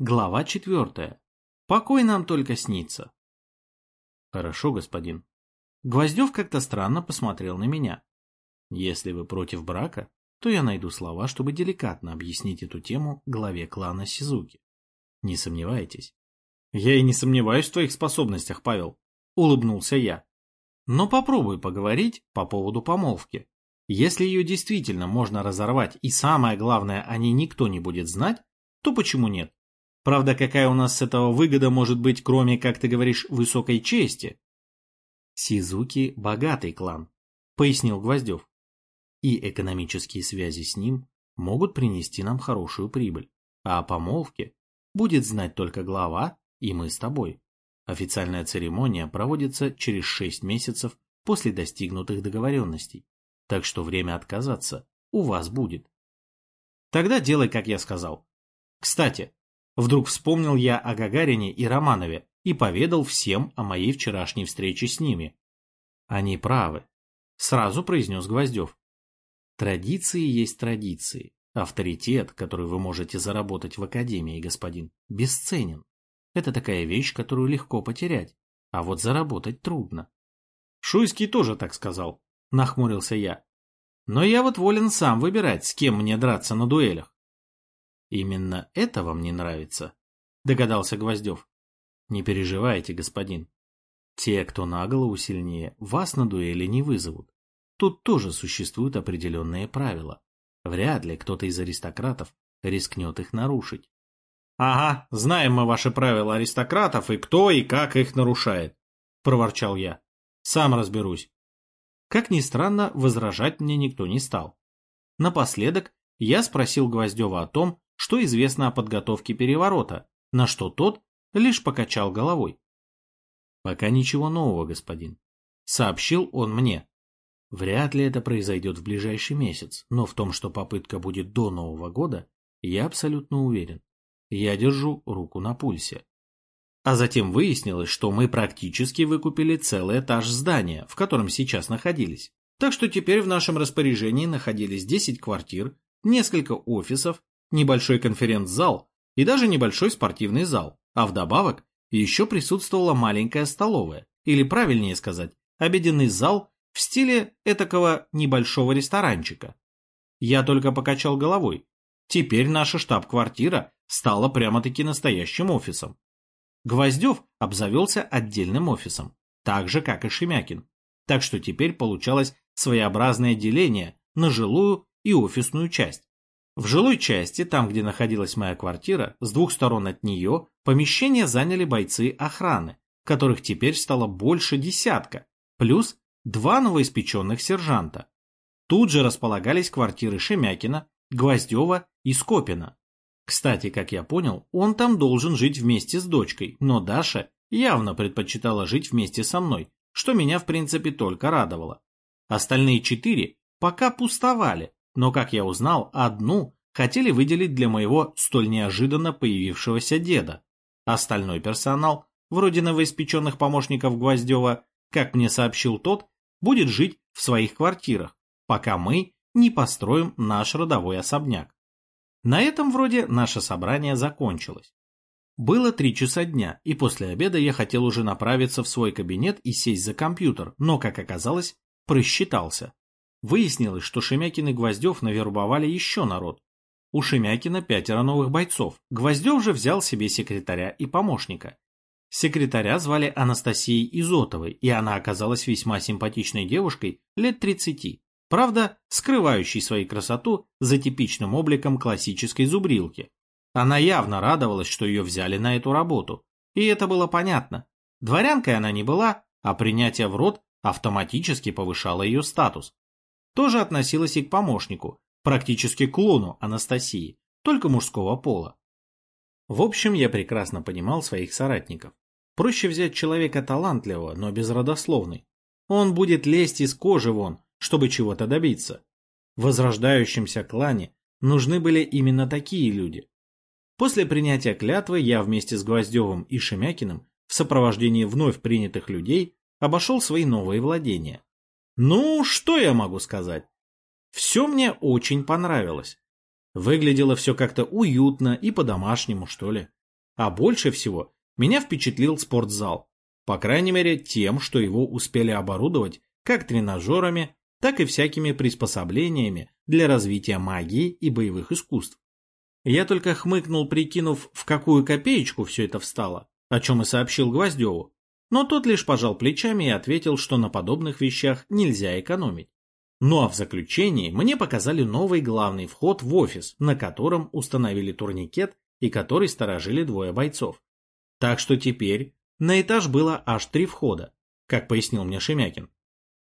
Глава четвертая. Покой нам только снится. Хорошо, господин. Гвоздев как-то странно посмотрел на меня. Если вы против брака, то я найду слова, чтобы деликатно объяснить эту тему главе клана Сизуки. Не сомневайтесь. Я и не сомневаюсь в твоих способностях, Павел, улыбнулся я. Но попробуй поговорить по поводу помолвки. Если ее действительно можно разорвать, и самое главное, о ней никто не будет знать, то почему нет? Правда, какая у нас с этого выгода может быть, кроме, как ты говоришь, высокой чести? Сизуки – богатый клан, пояснил Гвоздев. И экономические связи с ним могут принести нам хорошую прибыль. А о помолвке будет знать только глава и мы с тобой. Официальная церемония проводится через шесть месяцев после достигнутых договоренностей. Так что время отказаться у вас будет. Тогда делай, как я сказал. Кстати, Вдруг вспомнил я о Гагарине и Романове и поведал всем о моей вчерашней встрече с ними. Они правы, сразу произнес Гвоздев. Традиции есть традиции. Авторитет, который вы можете заработать в академии, господин, бесценен. Это такая вещь, которую легко потерять, а вот заработать трудно. Шуйский тоже так сказал, нахмурился я. Но я вот волен сам выбирать, с кем мне драться на дуэлях. Именно это вам не нравится? Догадался Гвоздев. Не переживайте, господин. Те, кто на голову сильнее, вас на дуэли не вызовут. Тут тоже существуют определенные правила. Вряд ли кто-то из аристократов рискнет их нарушить. — Ага, знаем мы ваши правила аристократов и кто и как их нарушает, — проворчал я. — Сам разберусь. Как ни странно, возражать мне никто не стал. Напоследок я спросил Гвоздева о том, что известно о подготовке переворота, на что тот лишь покачал головой. «Пока ничего нового, господин», — сообщил он мне. «Вряд ли это произойдет в ближайший месяц, но в том, что попытка будет до Нового года, я абсолютно уверен. Я держу руку на пульсе». А затем выяснилось, что мы практически выкупили целый этаж здания, в котором сейчас находились. Так что теперь в нашем распоряжении находились 10 квартир, несколько офисов, небольшой конференц-зал и даже небольшой спортивный зал, а вдобавок еще присутствовала маленькая столовая, или правильнее сказать, обеденный зал в стиле этакого небольшого ресторанчика. Я только покачал головой. Теперь наша штаб-квартира стала прямо-таки настоящим офисом. Гвоздев обзавелся отдельным офисом, так же, как и Шемякин. Так что теперь получалось своеобразное деление на жилую и офисную часть. В жилой части, там, где находилась моя квартира, с двух сторон от нее помещение заняли бойцы охраны, которых теперь стало больше десятка, плюс два новоиспеченных сержанта. Тут же располагались квартиры Шемякина, Гвоздева и Скопина. Кстати, как я понял, он там должен жить вместе с дочкой, но Даша явно предпочитала жить вместе со мной, что меня в принципе только радовало. Остальные четыре пока пустовали, но, как я узнал, одну хотели выделить для моего столь неожиданно появившегося деда. Остальной персонал, вроде новоиспеченных помощников Гвоздева, как мне сообщил тот, будет жить в своих квартирах, пока мы не построим наш родовой особняк. На этом вроде наше собрание закончилось. Было три часа дня, и после обеда я хотел уже направиться в свой кабинет и сесть за компьютер, но, как оказалось, просчитался. Выяснилось, что Шемякин и Гвоздев навербовали еще народ. У Шемякина пятеро новых бойцов. Гвоздев же взял себе секретаря и помощника. Секретаря звали Анастасией Изотовой, и она оказалась весьма симпатичной девушкой лет 30. Правда, скрывающей свою красоту за типичным обликом классической зубрилки. Она явно радовалась, что ее взяли на эту работу. И это было понятно. Дворянкой она не была, а принятие в рот автоматически повышало ее статус тоже относилась и к помощнику, практически клону Анастасии, только мужского пола. В общем, я прекрасно понимал своих соратников. Проще взять человека талантливого, но безродословный. Он будет лезть из кожи вон, чтобы чего-то добиться. В возрождающемся клане нужны были именно такие люди. После принятия клятвы я вместе с Гвоздевым и Шемякиным в сопровождении вновь принятых людей обошел свои новые владения. Ну, что я могу сказать? Все мне очень понравилось. Выглядело все как-то уютно и по-домашнему, что ли. А больше всего меня впечатлил спортзал. По крайней мере, тем, что его успели оборудовать как тренажерами, так и всякими приспособлениями для развития магии и боевых искусств. Я только хмыкнул, прикинув, в какую копеечку все это встало, о чем и сообщил Гвоздеву, но тот лишь пожал плечами и ответил, что на подобных вещах нельзя экономить. Ну а в заключении мне показали новый главный вход в офис, на котором установили турникет и который сторожили двое бойцов. Так что теперь на этаж было аж три входа, как пояснил мне Шемякин.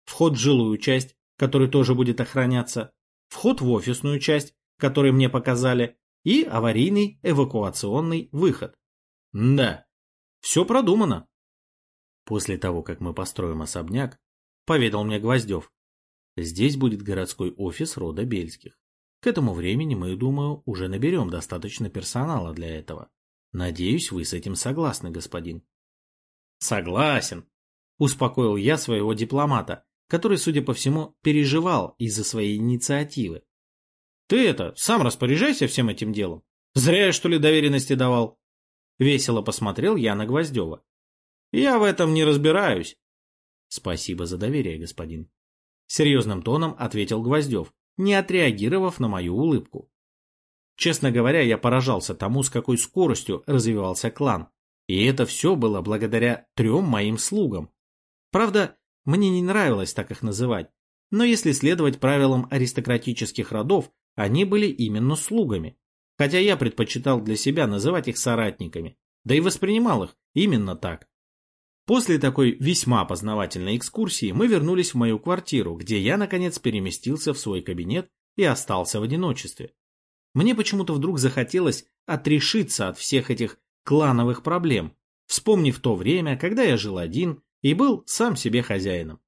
Вход в жилую часть, который тоже будет охраняться, вход в офисную часть, который мне показали, и аварийный эвакуационный выход. Да, все продумано. После того, как мы построим особняк, поведал мне Гвоздев, здесь будет городской офис рода Бельских. К этому времени мы, думаю, уже наберем достаточно персонала для этого. Надеюсь, вы с этим согласны, господин. Согласен, успокоил я своего дипломата, который, судя по всему, переживал из-за своей инициативы. Ты это, сам распоряжайся всем этим делом. Зря я, что ли, доверенности давал. Весело посмотрел я на Гвоздева. Я в этом не разбираюсь. Спасибо за доверие, господин. Серьезным тоном ответил Гвоздев, не отреагировав на мою улыбку. Честно говоря, я поражался тому, с какой скоростью развивался клан. И это все было благодаря трем моим слугам. Правда, мне не нравилось так их называть, но если следовать правилам аристократических родов, они были именно слугами. Хотя я предпочитал для себя называть их соратниками, да и воспринимал их именно так. После такой весьма познавательной экскурсии мы вернулись в мою квартиру, где я, наконец, переместился в свой кабинет и остался в одиночестве. Мне почему-то вдруг захотелось отрешиться от всех этих клановых проблем, вспомнив то время, когда я жил один и был сам себе хозяином.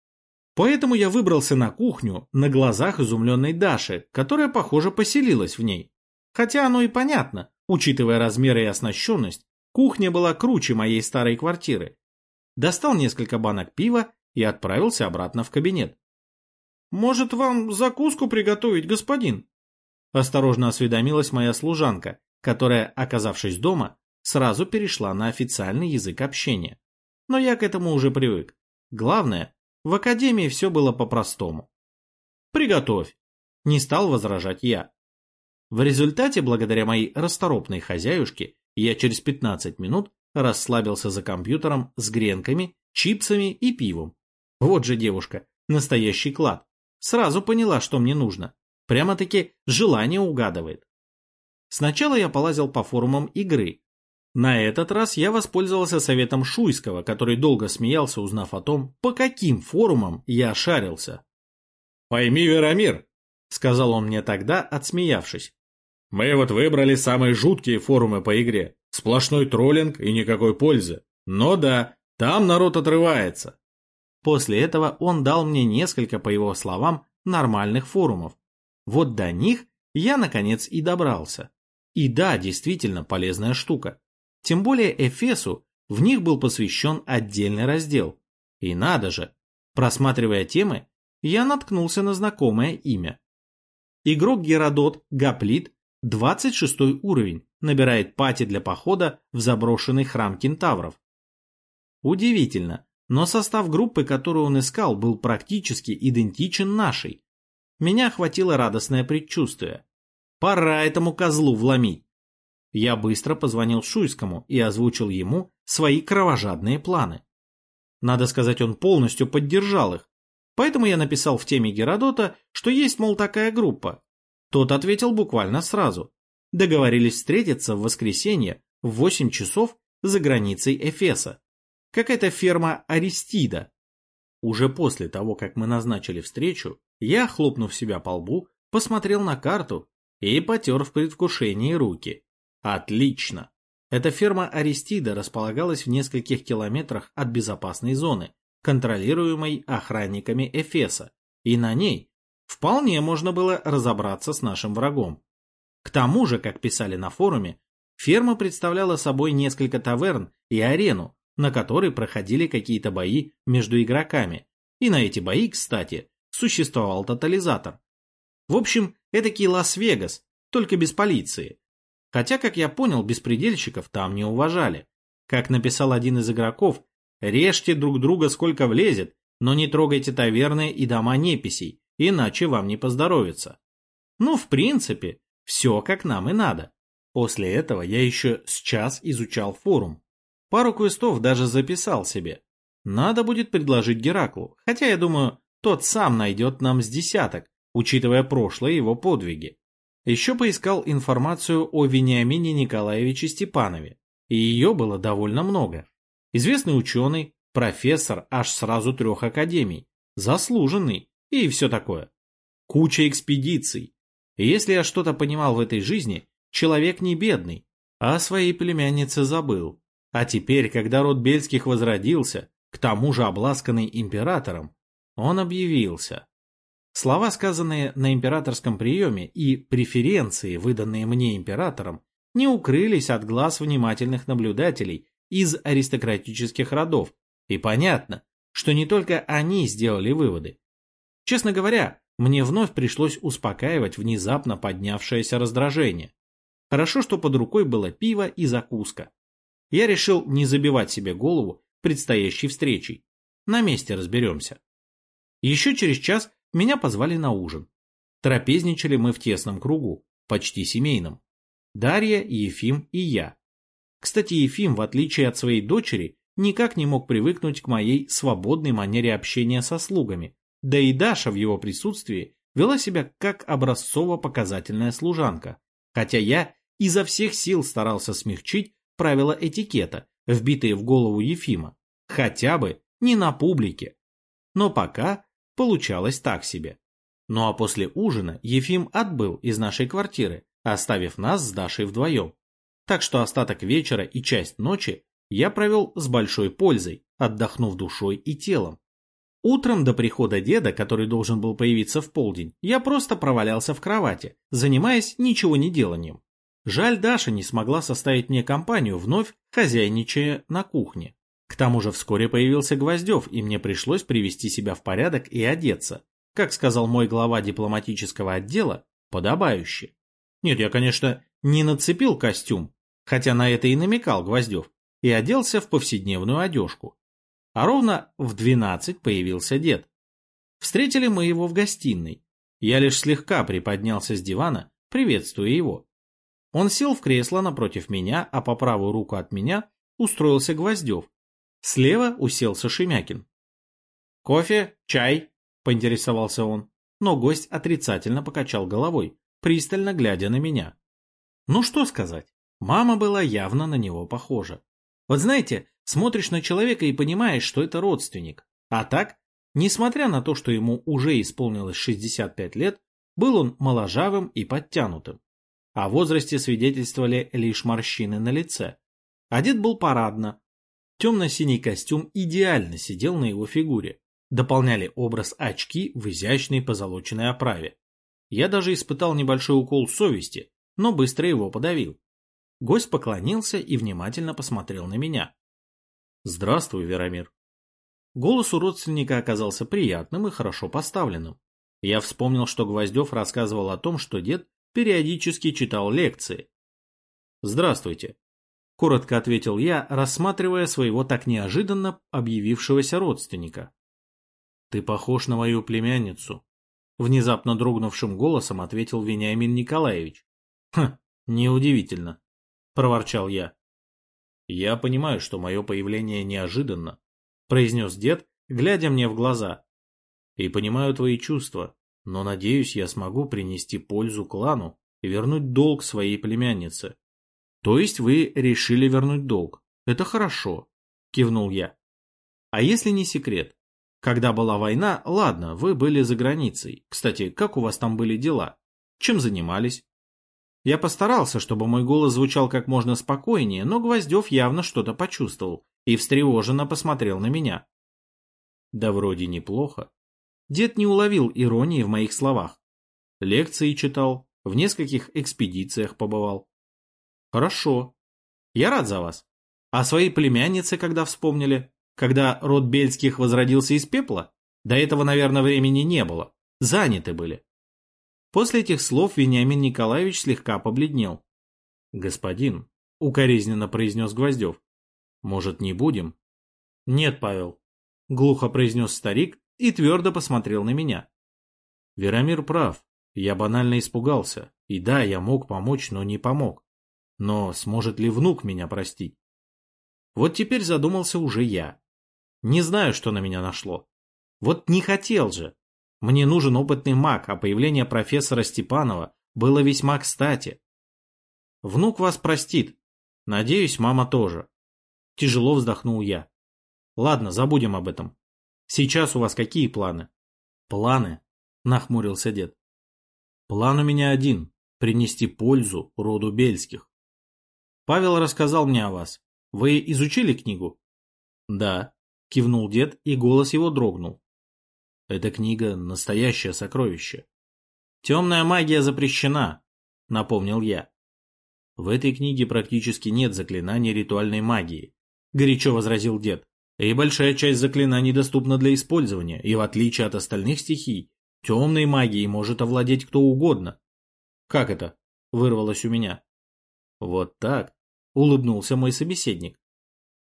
Поэтому я выбрался на кухню на глазах изумленной Даши, которая, похоже, поселилась в ней. Хотя оно и понятно, учитывая размеры и оснащенность, кухня была круче моей старой квартиры. Достал несколько банок пива и отправился обратно в кабинет. «Может, вам закуску приготовить, господин?» Осторожно осведомилась моя служанка, которая, оказавшись дома, сразу перешла на официальный язык общения. Но я к этому уже привык. Главное, в академии все было по-простому. «Приготовь!» – не стал возражать я. В результате, благодаря моей расторопной хозяюшке, я через 15 минут расслабился за компьютером с гренками, чипсами и пивом. Вот же девушка, настоящий клад. Сразу поняла, что мне нужно. Прямо-таки желание угадывает. Сначала я полазил по форумам игры. На этот раз я воспользовался советом Шуйского, который долго смеялся, узнав о том, по каким форумам я шарился. «Пойми, Верамир», — сказал он мне тогда, отсмеявшись. «Мы вот выбрали самые жуткие форумы по игре. Сплошной троллинг и никакой пользы. Но да, там народ отрывается». После этого он дал мне несколько, по его словам, нормальных форумов, вот до них я, наконец, и добрался. И да, действительно полезная штука. Тем более Эфесу в них был посвящен отдельный раздел. И надо же, просматривая темы, я наткнулся на знакомое имя. Игрок Геродот Гаплит, 26 уровень, набирает пати для похода в заброшенный храм кентавров. Удивительно, но состав группы, которую он искал, был практически идентичен нашей. Меня охватило радостное предчувствие. Пора этому козлу вломить. Я быстро позвонил Шуйскому и озвучил ему свои кровожадные планы. Надо сказать, он полностью поддержал их. Поэтому я написал в теме Геродота, что есть, мол, такая группа. Тот ответил буквально сразу. Договорились встретиться в воскресенье в 8 часов за границей Эфеса. Какая-то ферма Аристида. Уже после того, как мы назначили встречу, я, хлопнув себя по лбу, посмотрел на карту и потер в предвкушении руки. Отлично! Эта ферма Аристида располагалась в нескольких километрах от безопасной зоны, контролируемой охранниками Эфеса, и на ней вполне можно было разобраться с нашим врагом. К тому же, как писали на форуме, ферма представляла собой несколько таверн и арену, на которой проходили какие-то бои между игроками. И на эти бои, кстати, существовал тотализатор. В общем, этакий Лас-Вегас, только без полиции. Хотя, как я понял, беспредельщиков там не уважали. Как написал один из игроков, режьте друг друга сколько влезет, но не трогайте таверны и дома неписей, иначе вам не поздоровится. Ну, в принципе, все как нам и надо. После этого я еще с час изучал форум. Пару квестов даже записал себе. Надо будет предложить Гераклу, хотя я думаю, тот сам найдет нам с десяток, учитывая прошлое его подвиги. Еще поискал информацию о Вениамине Николаевиче Степанове, и ее было довольно много. Известный ученый, профессор аж сразу трех академий, заслуженный и все такое. Куча экспедиций. И если я что-то понимал в этой жизни, человек не бедный, а о своей племяннице забыл. А теперь, когда род Бельских возродился, к тому же обласканный императором, он объявился. Слова, сказанные на императорском приеме, и преференции, выданные мне императором, не укрылись от глаз внимательных наблюдателей из аристократических родов, и понятно, что не только они сделали выводы. Честно говоря, мне вновь пришлось успокаивать внезапно поднявшееся раздражение. Хорошо, что под рукой было пиво и закуска. Я решил не забивать себе голову предстоящей встречей. На месте разберемся. Еще через час меня позвали на ужин. Трапезничали мы в тесном кругу, почти семейном. Дарья, Ефим и я. Кстати, Ефим, в отличие от своей дочери, никак не мог привыкнуть к моей свободной манере общения со слугами. Да и Даша в его присутствии вела себя как образцово-показательная служанка. Хотя я изо всех сил старался смягчить правила этикета, вбитые в голову Ефима. Хотя бы не на публике. Но пока получалось так себе. Ну а после ужина Ефим отбыл из нашей квартиры, оставив нас с Дашей вдвоем. Так что остаток вечера и часть ночи я провел с большой пользой, отдохнув душой и телом. Утром до прихода деда, который должен был появиться в полдень, я просто провалялся в кровати, занимаясь ничего не деланием. Жаль, Даша не смогла составить мне компанию, вновь хозяйничая на кухне. К тому же вскоре появился Гвоздев, и мне пришлось привести себя в порядок и одеться. Как сказал мой глава дипломатического отдела, подобающе. Нет, я, конечно, не нацепил костюм, хотя на это и намекал Гвоздев, и оделся в повседневную одежку. А ровно в двенадцать появился дед. Встретили мы его в гостиной. Я лишь слегка приподнялся с дивана, приветствуя его. Он сел в кресло напротив меня, а по правую руку от меня устроился Гвоздев, Слева уселся Шемякин. «Кофе? Чай?» – поинтересовался он, но гость отрицательно покачал головой, пристально глядя на меня. Ну что сказать, мама была явно на него похожа. Вот знаете, смотришь на человека и понимаешь, что это родственник. А так, несмотря на то, что ему уже исполнилось 65 лет, был он моложавым и подтянутым. О возрасте свидетельствовали лишь морщины на лице. Одет был парадно, Темно-синий костюм идеально сидел на его фигуре. Дополняли образ очки в изящной позолоченной оправе. Я даже испытал небольшой укол совести, но быстро его подавил. Гость поклонился и внимательно посмотрел на меня. «Здравствуй, Веромир». Голос у родственника оказался приятным и хорошо поставленным. Я вспомнил, что Гвоздев рассказывал о том, что дед периодически читал лекции. «Здравствуйте», — коротко ответил я, рассматривая своего так неожиданно объявившегося родственника. «Ты похож на мою племянницу», — внезапно дрогнувшим голосом ответил Вениамин Николаевич. «Хм, неудивительно», — проворчал я. «Я понимаю, что мое появление неожиданно», — произнес дед, глядя мне в глаза. «И понимаю твои чувства, но надеюсь, я смогу принести пользу клану и вернуть долг своей племяннице. То есть вы решили вернуть долг. Это хорошо, кивнул я. А если не секрет? Когда была война, ладно, вы были за границей. Кстати, как у вас там были дела? Чем занимались? Я постарался, чтобы мой голос звучал как можно спокойнее, но Гвоздев явно что-то почувствовал и встревоженно посмотрел на меня. Да вроде неплохо. Дед не уловил иронии в моих словах. Лекции читал, в нескольких экспедициях побывал. Хорошо. Я рад за вас. А своей племяннице когда вспомнили? Когда род Бельских возродился из пепла? До этого, наверное, времени не было. Заняты были. После этих слов Вениамин Николаевич слегка побледнел. Господин, укоризненно произнес Гвоздев. Может, не будем? Нет, Павел, глухо произнес старик и твердо посмотрел на меня. Верамир прав. Я банально испугался. И да, я мог помочь, но не помог. Но сможет ли внук меня простить? Вот теперь задумался уже я. Не знаю, что на меня нашло. Вот не хотел же. Мне нужен опытный маг, а появление профессора Степанова было весьма кстати. Внук вас простит. Надеюсь, мама тоже. Тяжело вздохнул я. Ладно, забудем об этом. Сейчас у вас какие планы? Планы? Нахмурился дед. План у меня один — принести пользу роду Бельских. Павел рассказал мне о вас. Вы изучили книгу? Да, кивнул дед, и голос его дрогнул. Эта книга — настоящее сокровище. Темная магия запрещена, напомнил я. В этой книге практически нет заклинаний ритуальной магии, горячо возразил дед. И большая часть заклинаний доступна для использования, и в отличие от остальных стихий, темной магией может овладеть кто угодно. Как это? Вырвалось у меня. Вот так, улыбнулся мой собеседник.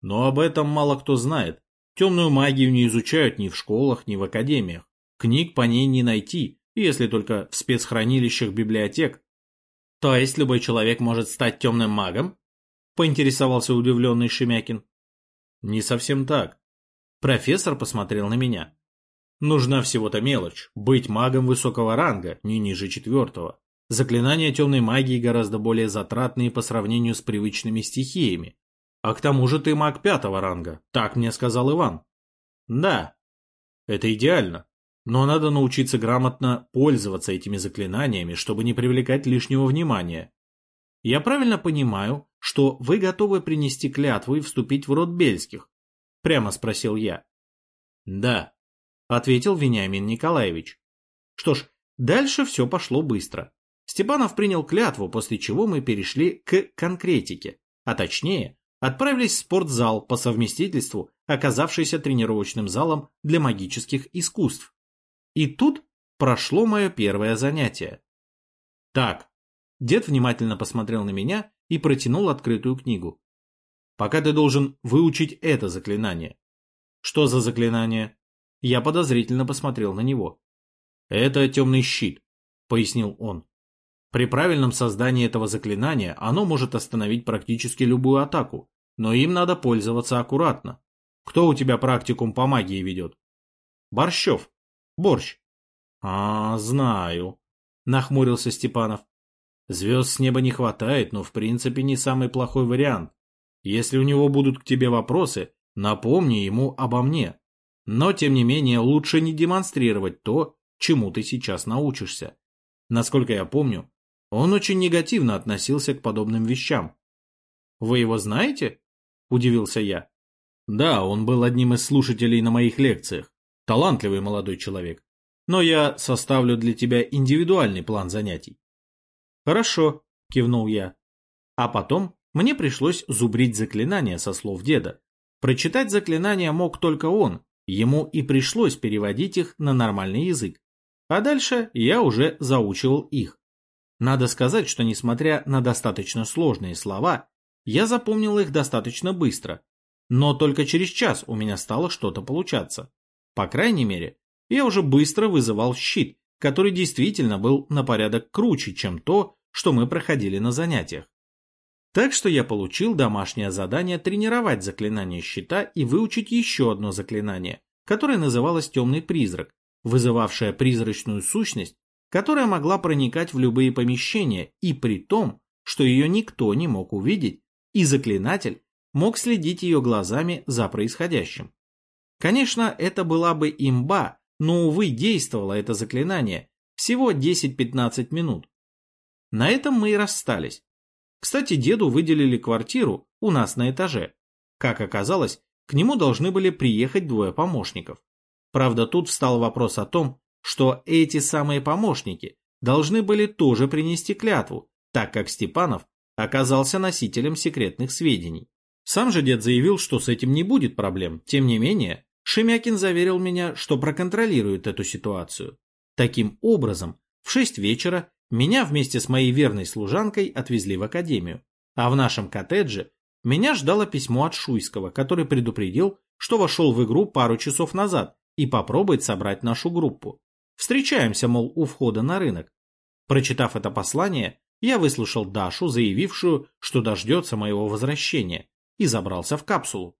Но об этом мало кто знает. Темную магию не изучают ни в школах, ни в академиях. Книг по ней не найти, если только в спецхранилищах библиотек то есть любой человек может стать темным магом? Поинтересовался удивленный Шемякин. Не совсем так. Профессор посмотрел на меня. Нужна всего-то мелочь. Быть магом высокого ранга, не ниже четвертого. Заклинания темной магии гораздо более затратные по сравнению с привычными стихиями. А к тому же ты маг пятого ранга, так мне сказал Иван. Да, это идеально. Но надо научиться грамотно пользоваться этими заклинаниями, чтобы не привлекать лишнего внимания. Я правильно понимаю, что вы готовы принести клятву и вступить в род Бельских? Прямо спросил я. Да, ответил Вениамин Николаевич. Что ж, дальше все пошло быстро. Степанов принял клятву, после чего мы перешли к конкретике, а точнее, отправились в спортзал по совместительству, оказавшийся тренировочным залом для магических искусств. И тут прошло мое первое занятие. Так, дед внимательно посмотрел на меня и протянул открытую книгу. Пока ты должен выучить это заклинание. Что за заклинание? Я подозрительно посмотрел на него. Это темный щит, пояснил он. При правильном создании этого заклинания оно может остановить практически любую атаку, но им надо пользоваться аккуратно. Кто у тебя практикум по магии ведет? Борщев, Борщ. А, знаю, нахмурился Степанов. Звезд с неба не хватает, но в принципе не самый плохой вариант. Если у него будут к тебе вопросы, напомни ему обо мне. Но, тем не менее, лучше не демонстрировать то, чему ты сейчас научишься. Насколько я помню, он очень негативно относился к подобным вещам. «Вы его знаете?» – удивился я. «Да, он был одним из слушателей на моих лекциях. Талантливый молодой человек. Но я составлю для тебя индивидуальный план занятий. Хорошо, кивнул я. А потом мне пришлось зубрить заклинания со слов деда. Прочитать заклинания мог только он, ему и пришлось переводить их на нормальный язык. А дальше я уже заучивал их. Надо сказать, что несмотря на достаточно сложные слова, я запомнил их достаточно быстро. Но только через час у меня стало что-то получаться. По крайней мере, я уже быстро вызывал щит, который действительно был на порядок круче, чем то, что мы проходили на занятиях. Так что я получил домашнее задание тренировать заклинание щита и выучить еще одно заклинание, которое называлось «Темный призрак», вызывавшее призрачную сущность, которая могла проникать в любые помещения и при том, что ее никто не мог увидеть, и заклинатель мог следить ее глазами за происходящим. Конечно, это была бы имба, но, увы, действовало это заклинание всего 10-15 минут. На этом мы и расстались. Кстати, деду выделили квартиру у нас на этаже. Как оказалось, к нему должны были приехать двое помощников. Правда, тут встал вопрос о том, что эти самые помощники должны были тоже принести клятву, так как Степанов оказался носителем секретных сведений. Сам же дед заявил, что с этим не будет проблем. Тем не менее, Шемякин заверил меня, что проконтролирует эту ситуацию. Таким образом, в шесть вечера меня вместе с моей верной служанкой отвезли в академию. А в нашем коттедже меня ждало письмо от Шуйского, который предупредил, что вошел в игру пару часов назад и попробует собрать нашу группу. Встречаемся, мол, у входа на рынок. Прочитав это послание, я выслушал Дашу, заявившую, что дождется моего возвращения, и забрался в капсулу.